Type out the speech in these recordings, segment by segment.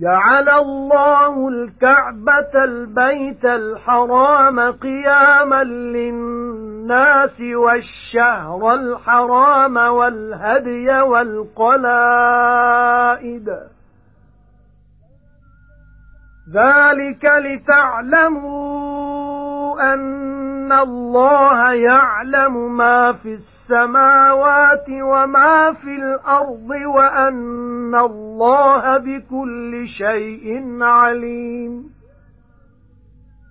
جَعَلَ اللَّهُ الْكَعْبَةَ الْبَيْتَ الْحَرَامَ قِيَامًا لِلنَّاسِ وَالشَّهْرَ الْحَرَامَ وَالْهَدْيَ وَالْقَلَائِدَ. ذَلِكَ لِتَعْلَمُوا أَنَّ اللَّهَ يَعْلَمُ مَا فِي السَّمَاوَاتِ وَمَا فِي الْأَرْضِ وَأَنَّ اللَّهَ بِكُلِّ شَيْءٍ عَلِيمٌ.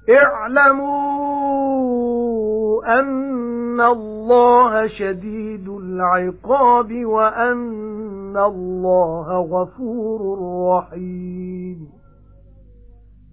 اعْلَمُوا أَنَّ اللَّهَ شَدِيدُ الْعِقَابِ وَأَنَّ اللَّهَ غَفُورٌ رَّحِيمٌ.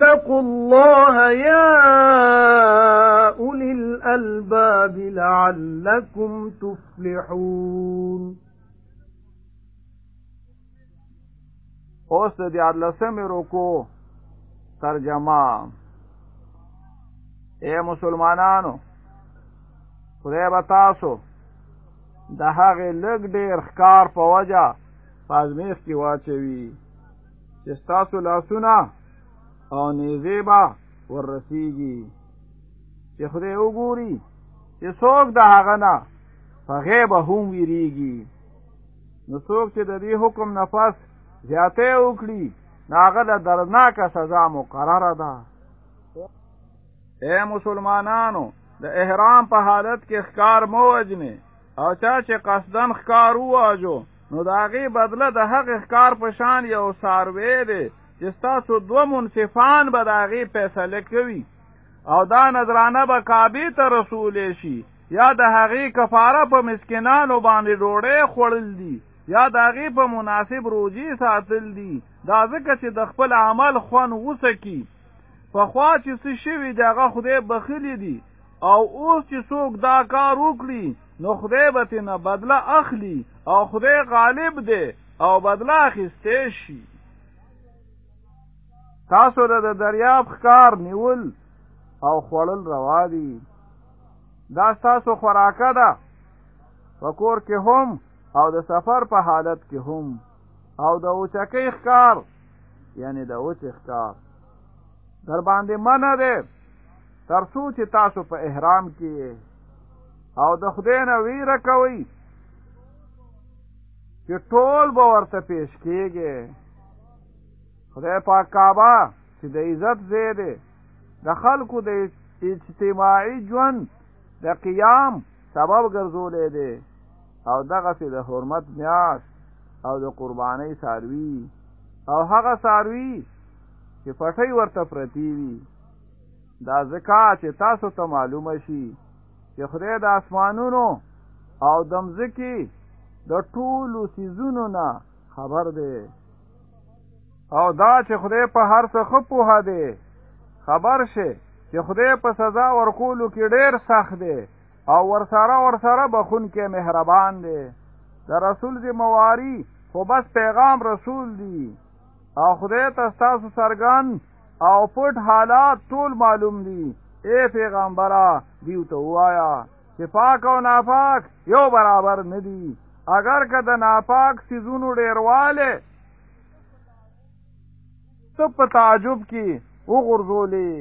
فَاتَّقُوا اللَّهَ يَا أُولِي الْأَلْبَابِ لَعَلَّكُمْ تُفْلِحُونَ. اوس د دیارلسمې روکو ترجمه. اے مسلمانانو خدای به تاسو د هغې لږ ډېر ښکار په وجه په ازمیښ کې واچوي چې ستاسو لاسونه او نیزې به وررسیږي چې خدای وګوري چې څوک د هغه نه په غیبه هم ویریږي نو څوک چې د دې حکم نفس زیاته وکړي نو هغه ته دردناکه سزا مقرره ده اے مسلمانانو د احرام په حالت کې ښکار مو وجنه او چا چې قصدن ښکار واجو نو داغي بدله د حق ښکار په شان یو ساروي دی چې تاسو دوه منصفان به داغي فیصله کوي او دا نظرانه به کعبه ته رسول شي یا د هغې کفاره په مسکینانو باندې ډوډۍ خوړل دي یا داغي په مناسب روزي ساتل دي. دا ځکه چې د خپل عمل خوند وڅکي په خوا چې څه شوی دغه خدای بخښلی دی. او اوس چې څوک دا کار وکړي نو خدای به نه بدله اخلي او خدای غالب دی او بدله اخیسته شي تاسو د دریاب ښکار نیول او خوړل روا دي. دا تاسو خوراکه ده. فکور کې هم او د سفر په حالت کې هم. او د اوچکې ښکار یعنی د اوچ ښکار. در باندې منه ده ترڅو چې تاسو په احرام کې او د خدای نه ویره کوي چې ټول به ورته پیش کېږي خدای پاک کعبه چې د عزت ځای دی د خلکو د اجتماعي ژوند د قیام سبب ګرځولې دی. او دغه د حرمت میاش او د قربانۍ ساروي او هغه ساروي چې پټي ورته پرتی وي دا زکات چې تاسو ته معلومه شي چې خدای د اسمانونو او دمځکی د ټولو څیزونو نه خبر دی او دا چې خدای په هر څه خپوه دی. خبر شه چې خدای په سزا ورکولو کې ډېر سخت دی او ورسره ورسره بخون کې مهربان دی. د رسول ذمہواری خو بس پیغام رسول دی. او خدای ته تاسو سرګان او پټ حالات ټول معلوم دي. اے پیغمبره دیو ته وایا چې پاک او ناپاک یو برابر ندي اگر که د ناپاک سيزونو ډیرواله ته په تعجب کې وګرځولې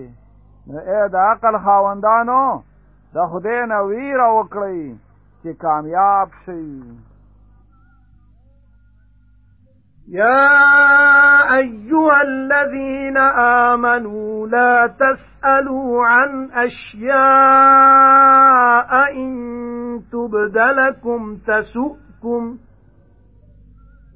اے د عقل خاوندانو د خدای نه ویره وکړئ چې کامیاب شئ. يا ايها الذين آمنوا لا تسألوا عن اشياء ان تبد لكم تسؤكم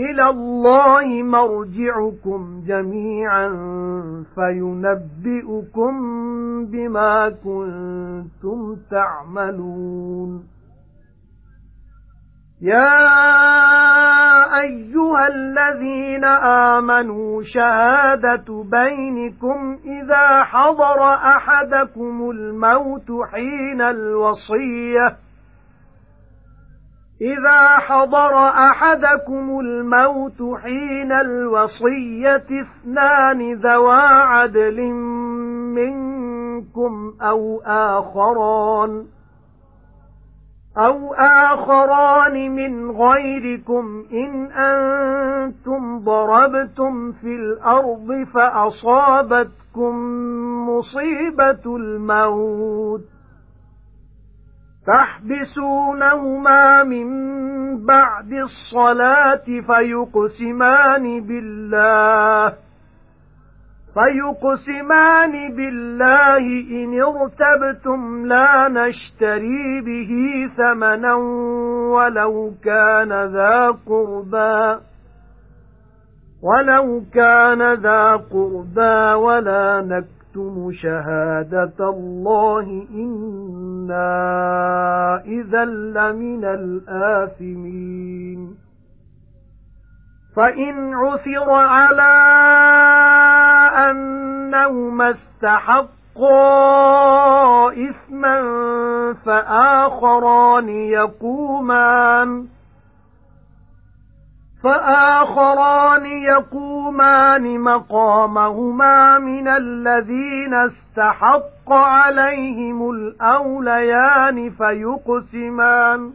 إِلَى اللَّهِ مَرْجِعُكُمْ جَمِيعًا فَيُنَبِّئُكُم بِمَا كُنتُمْ تَعْمَلُونَ. يَا أَيُّهَا الَّذِينَ آمَنُوا شَهَادَةُ بَيْنِكُمْ إِذَا حَضَرَ أَحَدَكُمُ الْمَوْتُ حِينَ الْوَصِيَّةِ إِذَا حَضَرَ أَحَدَكُمُ الْمَوْتُ حِينَ الْوَصِيَّةِ اثْنَانِ ذَوَا عَدْلٍ مِنكُمْ أَوْ آخَرَانِ أَوْ آخَرَانِ مِنْ غَيْرِكُمْ إِنْ أَنْتُمْ ضَرَبْتُمْ فِي الْأَرْضِ فَأَصَابَتْكُمْ مُصِيبَةُ الْمَوْتِ. تَحْبِسُونَهُمَا مِنْ بَعْدِ الصَّلَاةِ فَيُقْسِمَانِ بِاللَّهِ فَيُقْسِمَانِ بِاللَّهِ إِنِ ارْتَبْتُمْ لَا نَشْتَرِي بِهِ ثَمَنًا وَلَوْ كَانَ ذَا قُرْبَى وَلَوْ كَانَ ذَا قُرْبَى وَلَا نَكْتُمُ شَهَادَةَ اللَّهِ إِنَّا إِذًا لَّمِنَ الْآثِمِينَ فَإِنْ عُثِرَ عَلَى أَنَّهُمَا اسْتَحَقَّا إِثْمًا فَآخَرَانِ يَقُومَانِ فَآخَرَانِ يَقُومَانِ مَقَامَهُمَا مِنَ الَّذِينَ اسْتَحَقَّ عَلَيْهِمُ الْأَوْلَيَانِ فَيُقْسِمَانِ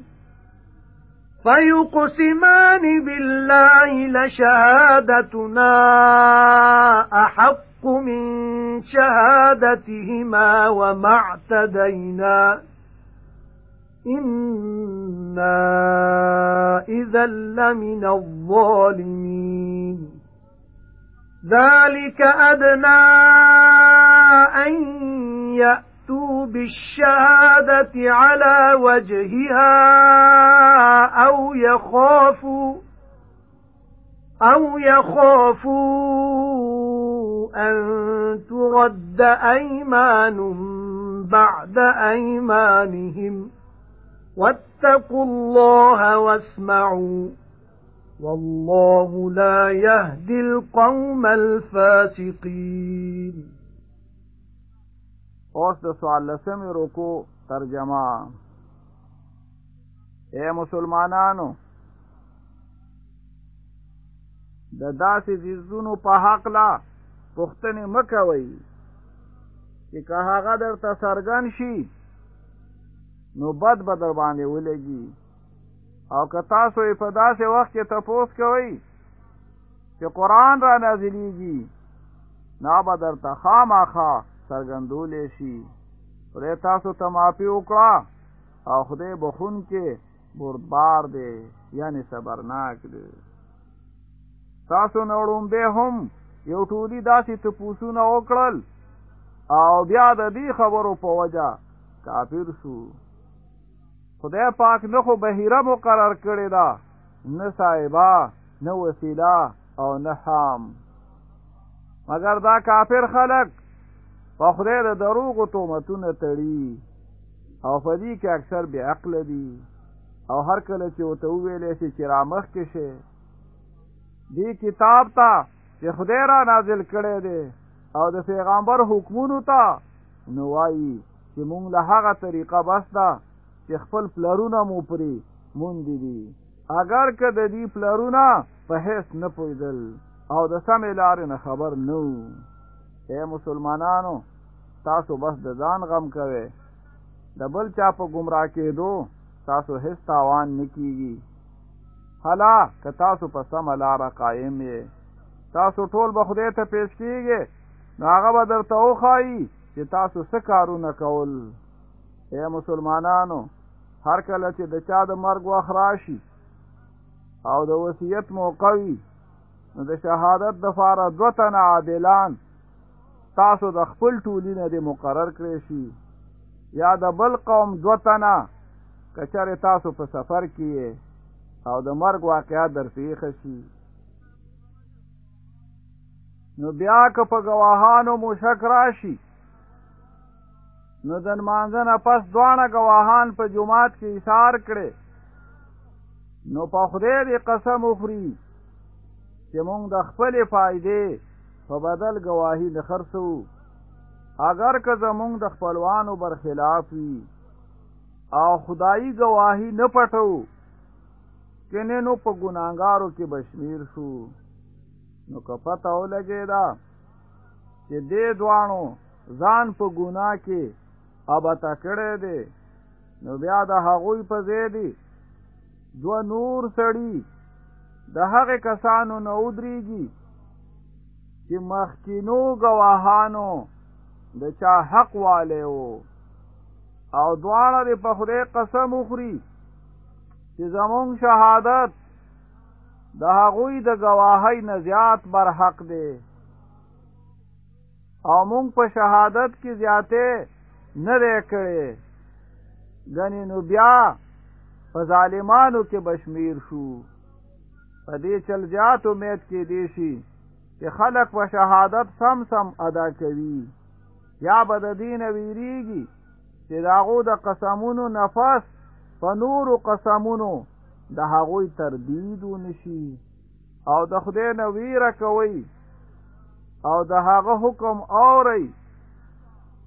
فَيُقْسِمَانِ بِاللَّهِ لَشَهَادَتُنَا أَحَقُّ مِنْ شَهَادَتِهِمَا وَمَا اعْتَدَيْنَا. إِنَّا إِذًا لَّمِنَ الظَّالِمِينَ. ذَلِكَ أَدْنَى أَن يَأْتُوا بِالشَّهَادَةِ عَلَى وَجْهِهَا أَوْ يَخَافُوا أَوْ يَخَافُوا أَن تُرَدَّ أَيْمَانٌ بَعْدَ أَيْمَانِهِمْ وَاتَّقُوا اللَّهَ وَاسْمَعُوا. وَاللَّهُ لَا يَهْدِي الْقَوْمَ الْفَاسِقِينَ. اوس د سوال لسمی رکو ترجمه. اے مسلمانانو د داسې څیزونو په حق لا پښتنې مکوي چې که درته سرګن شي نو بد به در باندې ولګي. او که تاسو په داسې وخت کې تپوس کوئ چې قرآن را نازلیږي نا به درته خامخا څرګندولی شي. خدای تاسو ته معافي وکړه. او خدای بخون کې بردبار دی یعنی صبرناک دی. تاسو نوړم به هم یو ټولي داسې تپوسونه وکړل. او بیا د دې خبرو په وجه کافر شو خدای پاک نه خو بهیره مقرر کړی دا نه صاحبہ نه وسیله او نه حام مگر دا کافر خلق په خدای د دروغ تهمتونه تړي. او دې کې اکثر بے عقل دي. او هر کله چې وته ویلې شي چې رامخ کې شي دې کتاب ته چې خدای را نازل کړي دي او د پیغمبر حکمونو ته نو وایي چې مونږ له هغه طریقه بس ده چې خپل پلرونه مو پرې موندلي دي. اگر که د دې پلرونه په هیڅ نه پویدل او د سمې لارې نه خبر نه اے مسلمانانو تاسو بس د ځان غم کوئ. د بل چا په گمراه کېدو تاسو هیڅ تاوان نکېږي حالا که تاسو په سمه لاره قایم یې. تاسو ټول به خدای ته پیش کیږي نو هغه به درته وښایي چې تاسو څه کارونه کول اے مسلمانانو هر کله چې د چا د مرګ وخت راشي او د وصیت موقوي نو د شهادت دپاره دو تنه عادلان تاسو د خپل ټولینه د مقرر کړی شي. یا د بل قوم دو تنه کچره تاسو په سفر کې او د مرګ واقعات در پیښ شي. نو بیا که په گواهانو مو شک راشي نو د مانځنه پس دوانه گواهان په جمعات کې ایسار کړي نو په خدای دې قسم وخوري چې مونږ د خپل فائدې په بدل گواهی نه خرڅو اگر که زمونږ د خپلوانو برخلاف وي او خدایي گواهی نه پټو کنه نو په ګناګارو کې بشمیر شو۔ نو کپتا ولګی دا چې دې دوانو ځان په ګناه کې ککړ کړی دی نو بیا د هغوی په زیدي دو نور سړی د هغه کسانو نه ودرېږي. چې مخکینو گواهانو د چا حق والے وو او دواړه د په خدای قسم وخوري. چې زمونږ شهادت د هغوی د گواهی نه زیات بر حق دی. او مونږ په شهادت کې زیاته نه دی کړی ګنې نو بیا په ظالمانو کې بشمیر شو۔ په دې چل زیات امید کې دی شي چې خلق په شهادت سم سم ادا کوي یا به د دین ویریږي چې داغو د قسمونو نفس په نور قسمونو د هغوی تردید ونشي او د خدای نه ویره کوي او د هغه حکم اوري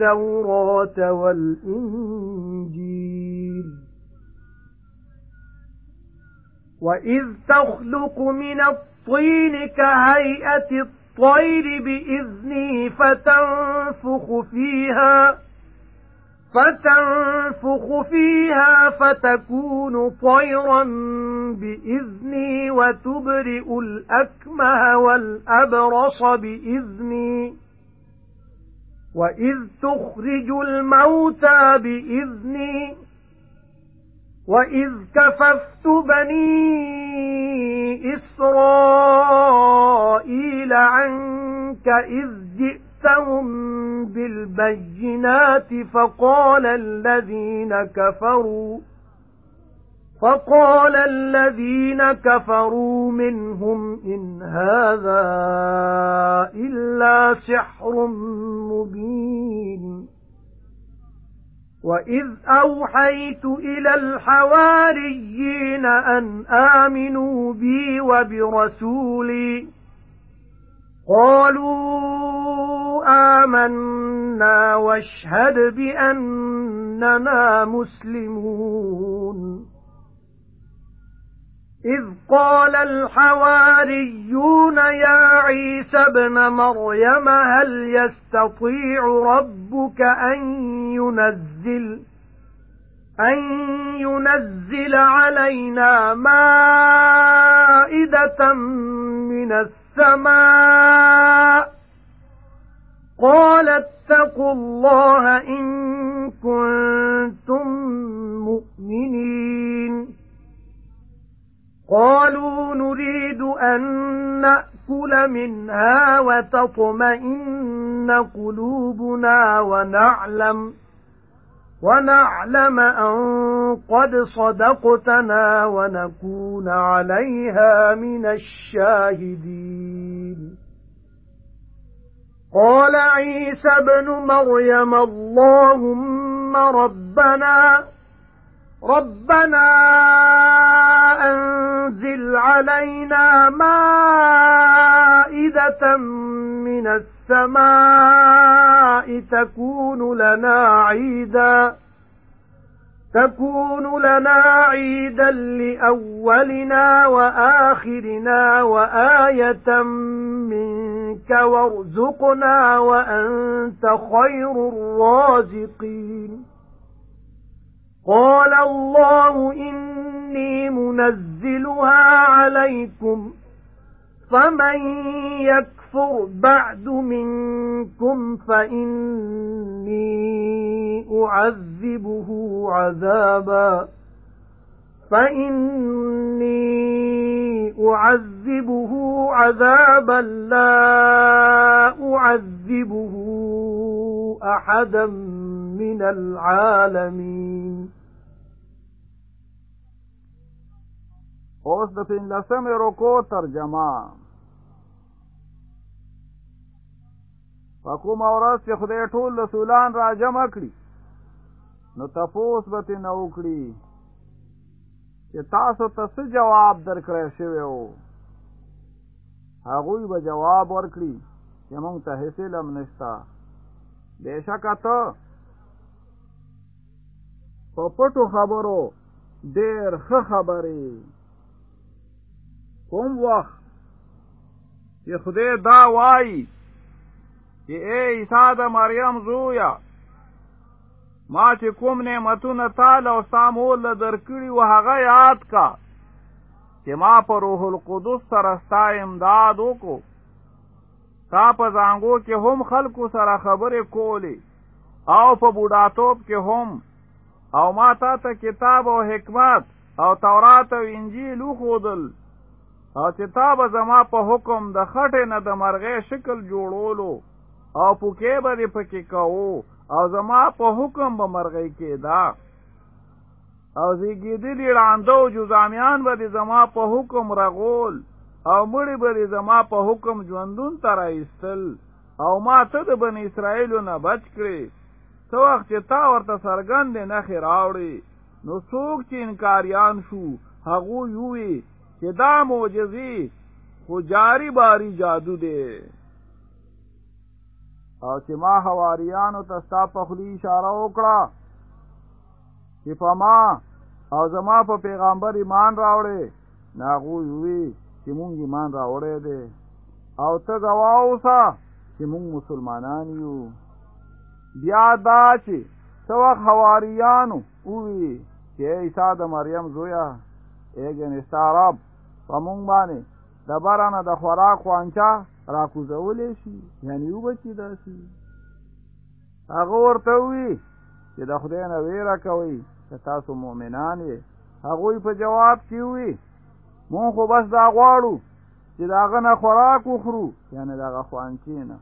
وَالتَّوْرَاةَ وَالْإِنْجِيلَ. وَإِذْ تَخْلُقُ مِنَ الطِّينِ كَهَيْئَةِ الطَّيْرِ بِإِذْنِي فَتَنفُخُ فِيهَا فَتَنفُخُ فِيهَا فَتَكُونُ طَيْرًا بِإِذْنِي وَتُبْرِئُ الْأَكْمَهَ وَالْأَبْرَصَ بِإِذْنِي وَإِذْ تُخْرِجُ الْمَوْتَى بِإِذْنِي وَإِذْ كَفَفْتُ بَنِي إِسْرَائِيلَ عَنكَ إِذْ جِئْتَهُم بِالْبَيِّنَاتِ فَقَالَ الَّذِينَ كَفَرُوا فَقَالَ الَّذِينَ كَفَرُوا مِنْهُمْ إِنْ هَذَا إِلَّا سِحْرٌ مُبِينٌ. وَإِذْ أَوْحَيْتُ إِلَى الْحَوَارِيِّينَ أَنْ آمِنُوا بِي وَبِرَسُولِي. قَالُوا آمَنَّا وَاشْهَدْ بِأَنَّنَا مُسْلِمُونَ. إِذْ قَالَ الْحَوَارِيُّونَ يَا عِيسَى ابْنَ مَرْيَمَ هَلْ يَسْتَطِيعُ رَبُّكَ أَن يُنَزِّلَ أَن يُنَزِّلَ عَلَيْنَا مَائِدَةً مِنَ السَّمَاءِ؟ قَالَ اتَّقُوا اللَّهَ إِن كُنتُم مُّؤْمِنِينَ. قَالُوا نُرِيدُ أَن نَّأْكُلَ مِنْهَا وَتَطْمَئِنَّ قُلُوبُنَا وَنَعْلَمَ وَنَعْلَمَ أَن قَدْ صَدَقْتَنَا وَنَكُونَ عَلَيْهَا مِنَ الشَّاهِدِينَ. قَالَ عِيسَى ابْنُ مَرْيَمَ اللَّهُمَّ رَبَّنَا رَبَّنَا أَنزِلْ عَلَيْنَا مَائِدَةً مِنَ السَّمَاءِ تَكُونُ لَنَا عِيدًا تَكُونُ لَنَا عِيدًا لِأَوَّلِنَا وَآخِرِنَا وَآيَةً مِنكَ وَارْزُقْنَا وَأَنتَ خَيْرُ الرَّازِقِينَ قَالَ اللَّهُ إِنِّي مُنَزِّلُهَا عَلَيْكُمْ فَمَن يَكْفُرْ بَعْدُ مِنكُمْ فَإِنِّي أُعَذِّبُهُ عَذَابًا فَإِنِّي أُعَذِّبُهُ عَذَابًا لَّا أُعَذِّبُهُ أَحَدًا مِنَ الْعَالَمِينَ. اوس د پنځلسمې رکو ترجمه په کومه ورځ چې خدای ټول رسولان را جمع کړي. نو تپوس به ترې نه وکړي. چې تاسو ته څه جواب درکړی شوی و هغوی به جواب ورکړي چې موږ ته هیڅ علم نشته بېشکه ته په پټو خبرو ډېر ښه خبرې کوم وخت چې خدای دا وایي چې اے عیسی د مریم زویا ما چې کوم نعمتونه تا له او ستا مور له درکړي و هغه یاد کا چې ما په روح القدس سره ستا امداد وکړو تا په زانګو کې هم خلکو سره خبرې کولې. او په بوډاتوب کې هم. او ما تا ته کتاب او حکمت او تورات او انجیل وښودل. او چې تا به زما په حکم د خټې نه د مرغې شکل جوړولو او پوکې به دې پکې کوو او زما په حکم به مرغۍ کېدا او زیږېدلي ړانده او جزامیان به دې زما په حکم رغول او مړی به زما په حکم ژوندون ته راایستل. او ما ته د بن اسرائیلو نه بچ کړې څه وخت چې تا ورته څرګندې نښې راوړې نو څوک چې انکاریان شو هغوی ووی چې دا معجزې خو جاری باری جادو دی او چې ما حواریانو ته ستا په خلی اشاره وکړه چې په ما او زما په پیغمبر ایمان راوړې نو هغوی وی چې مونږ ایمان راوړې دي او ته گواه اوسه چې مونږ مسلمانان یو. بیا دا چې سو حواریانو وی چې عیسی د مریم زویا آیا ستا رب په مونږ باندې د بارانه د خوراک خوانچا را کوزولې شي. یعنی یو بچی داسي هغه ورته وی چې د خدای نه ویره کوي چې تاسو مؤمنان یې. هغوی په جواب کې وي مونږ خو بس دا غواړو چې داغه نه خوراک وخورو یعنی داغه خوانچی نه.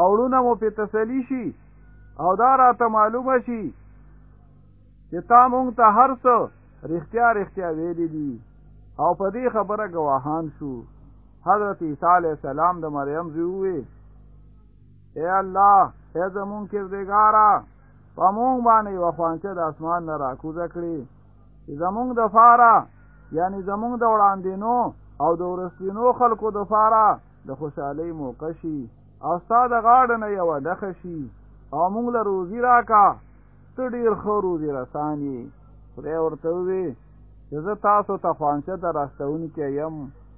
او زړونه مو په تسلی شي او دا راته معلومه شي چې تا مونږ ته هر څه رښتیا رښتیا ویلي دي. او په دې خبره گواهان شو. حضرت عیسی علیہ السلام د مریم زوی اے الله اے زمون کې زګارا پمون باندې وفانچه د اسمان نه راکوزه کړی زمونږ د فاره یعنی زمونږ د وړاندینو او د ورستینو خلکو د فاره د خوشحالۍ موقع شي. او ستا د غاړه نه یوه دخه شي. او مونږ له روزي راکا ته ډېر ښه روزي رسانی خدای ورته ووي چې زه تاسو ته خوانچه ته راستونکی یم.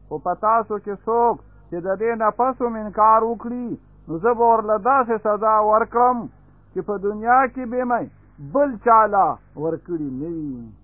خو په تاسو کې څوک چې د دې نه پس هم انکار وکړي نو زه به ورله داسې سزا ورکړم چې په دنیا کې به مې بل چاله ورکړي نه وي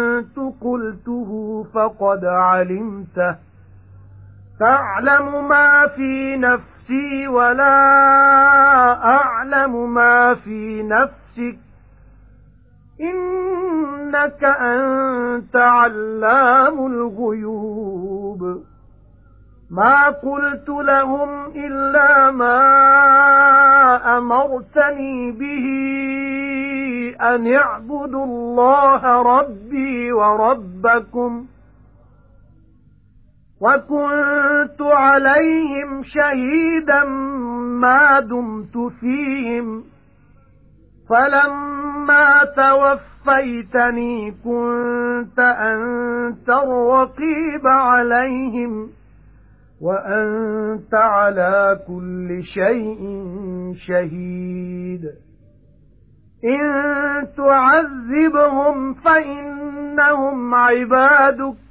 فَقَدْ عَلِمْتَهُ تَعْلَمُ مَا فِي نَفْسِي وَلَا أَعْلَمُ مَا فِي نَفْسِكَ. إِنَّكَ أَنْتَ عَلَّامُ الْغُيُوبِ. مَا قُلْتُ لَهُمْ إِلَّا مَا أَمَرْتَنِي بِهِ أَنِ اعْبُدُوا اللَّهَ رَبِّي وَرَبَّكُمْ. وَكُنْتُ عَلَيْهِمْ شَهِيدًا مَا دُمْتُ فِيهِمْ فَلَمَّا تَوَفَّيْتَنِي كُنْتَ أَنْتَ الرَّقِيبَ عَلَيْهِمْ وَأَنْتَ عَلَى كُلِّ شَيْءٍ شَهِيدٌ إِن تُعَذِّبْهُمْ فَإِنَّهُمْ عِبَادُكَ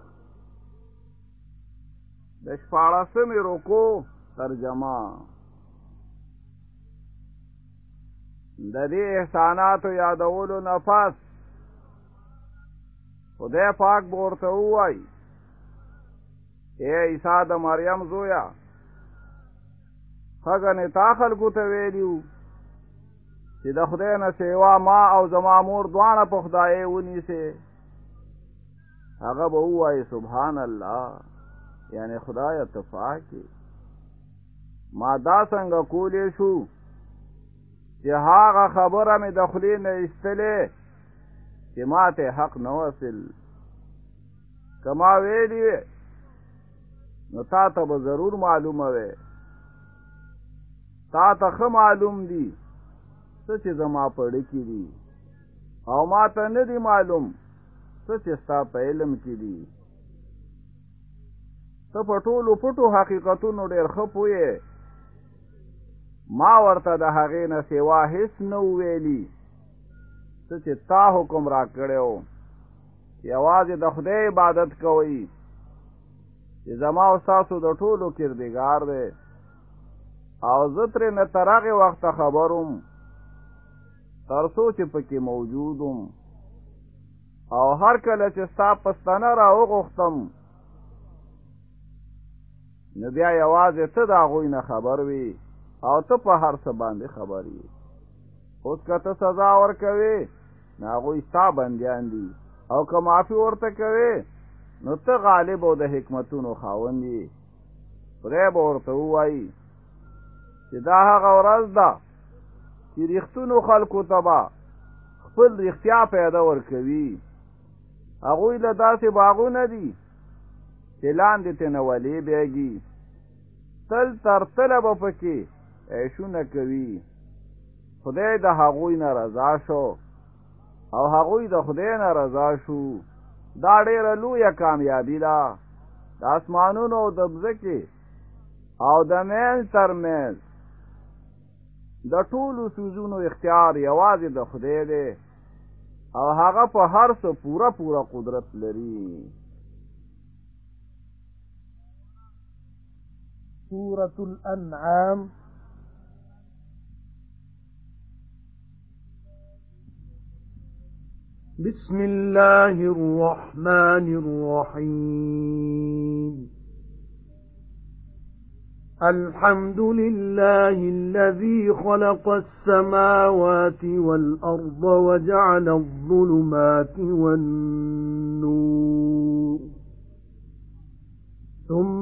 د شپاړسمې رکو ترجمه د دې احساناتو یادولو نفس۔ خدای پاک ورته وای اے عیسی د مریم زویا خګنې تا خلکو ته ویلیو چې د خدای نه سیوا ما او زما مور دواړه په خدای ونیسه هغه به وای سبحان الله یعنی خدای اتفاقی ما دا څنګه کولې شو چې هغه خبره مې د خلی نه استلې چې ماته حق نه وصل کما ویلی نو تا ته به ضرور معلومه وي تا ته خه معلوم دي څه چې زما پړې کې دي. او ما ته نه دي معلوم څه چې ستا په علم کې دي ته په ټولو پټو حقیقتونو ډېر ښه پوهې ما ورته د هغې نه سوا هیڅ نه ویلي څه چې تا حکم را کړو یوازې د خدای عبادت کوئ. چې زما او تاسو د ټولو کردګار دی. او زه ترې نه تر هغې وخته خبروم تر څو چې پکې موجودم او هر کله چې ستا پستانه را وغوښتم نو بیا یوازې ته د هغوی نه خبر وي او ته په هر څه باندې خبر یې. اوس که ته سزا ورکوې نو هغوی ستا بندیان دي. او که معافي ورته کوې نو ته غالب او د حکمتونو خاوند یې. خدای به ورته ووایي چې دا هغه ورځ ده چې ریښتونو خلکو ته به خپل رښتیا پیدا ورکوي. هغوی له داسې باغونه دي چې لاندې ته نه ولې بیږي تل تر تله به پکې عیشونه کوي. خدای د هغوی نه رضا شو. او هغوی د خدای نه رضا شو. دا ډیره لویه کامیابی ده. د اسمانونو او د ځمکې او د میل تر میل. د ټولو سوزونو اختیار یوازې د خدای دی. او هغه په هر څه پورا پورا قدرت لري سورة الأنعام. بسم الله الرحمن الرحيم. الحمد لله الذي خلق السماوات والأرض وجعل الظلمات والنور. ثم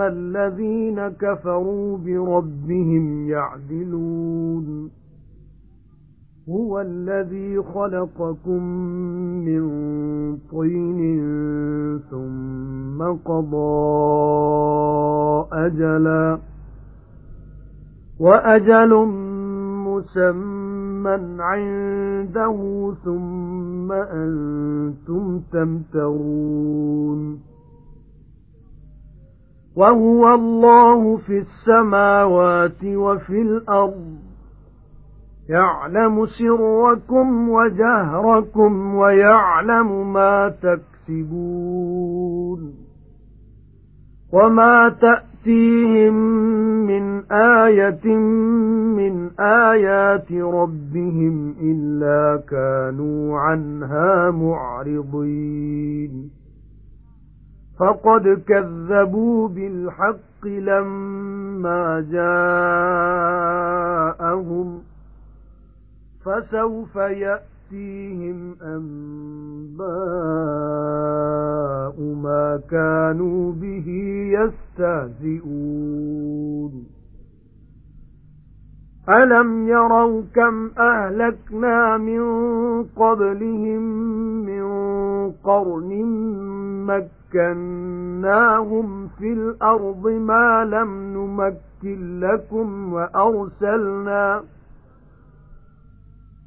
الذين كفروا بربهم يعدلون. هُوَ الَّذِي خَلَقَكُم مِّن طِينٍ ثُمَّ قَضَى أَجَلًا. وَأَجَلٌ مُّسَمًّى عِندَهُ ثُمَّ أَنتُمْ تَمْتَرُونَ. وَهُوَ اللَّهُ فِي السَّمَاوَاتِ وَفِي الْأَرْضِ. يَعْلَمُ سِرَّكُمْ وَجَهْرَكُمْ وَيَعْلَمُ مَا تَكْسِبُونَ. وَمَا تَأْتِيهِمْ مِنْ آيَةٍ مِنْ آيَاتِ رَبِّهِمْ إِلَّا كَانُوا عَنْهَا مُعْرِضِينَ. فَقَدْ كَذَّبُوا بِالْحَقِّ لَمَّا جَاءَهُمْ فَسَوْفَ يَأْتِيهِمْ أَنبَاءُ مَا كَانُوا بِهِ يَسْتَهْزِئُونَ. أَلَمْ يَرَوْا كَمْ أَهْلَكْنَا مِنْ قَبْلِهِمْ مِنْ قَرْنٍ مَكَّنَّاهُمْ فِي الْأَرْضِ مَا لَمْ نُمَكِّنْ لَكُمْ وَأَرْسَلْنَا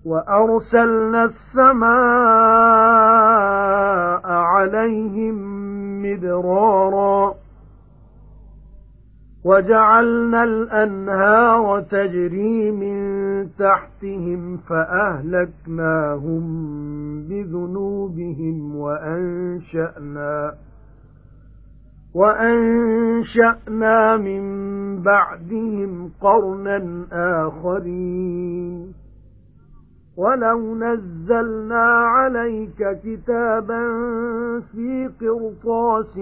وَأَرْسَلْنَا السَّمَاءَ عَلَيْهِمْ مِدْرَارًا وَجَعَلْنَا الْأَنْهَارَ تَجْرِي مِنْ تَحْتِهِمْ فَأَهْلَكْنَاهُمْ بِذُنُوبِهِمْ وَأَنشَأْنَا وَأَنشَأْنَا مِنْ بَعْدِهِمْ قَرْنًا آخَرِينَ. وَلَوْ نَزَّلْنَا عَلَيْكَ كِتَابًا فِي قِرْطَاسٍ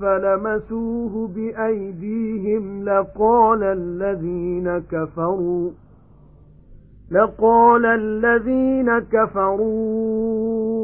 فَلَمَسُوهُ بِأَيْدِيهِمْ لَقَالَ الَّذِينَ كَفَرُوا لَقَالَ الَّذِينَ كَفَرُوا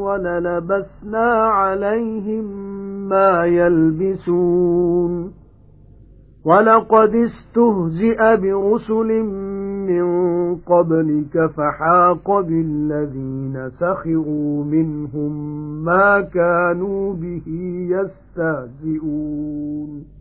وَلَلَبَسْنَا عَلَيْهِم مَا يَلْبِسُونَ. وَلَقَدِ اسْتُهْزِئَ بِرُسُلٍ مِّن قَبْلِكَ فَحَاقَ بِالَّذِينَ سَخِرُوا مِنْهُم مَّا كَانُوا بِهِ يَسْتَهْزِئُونَ.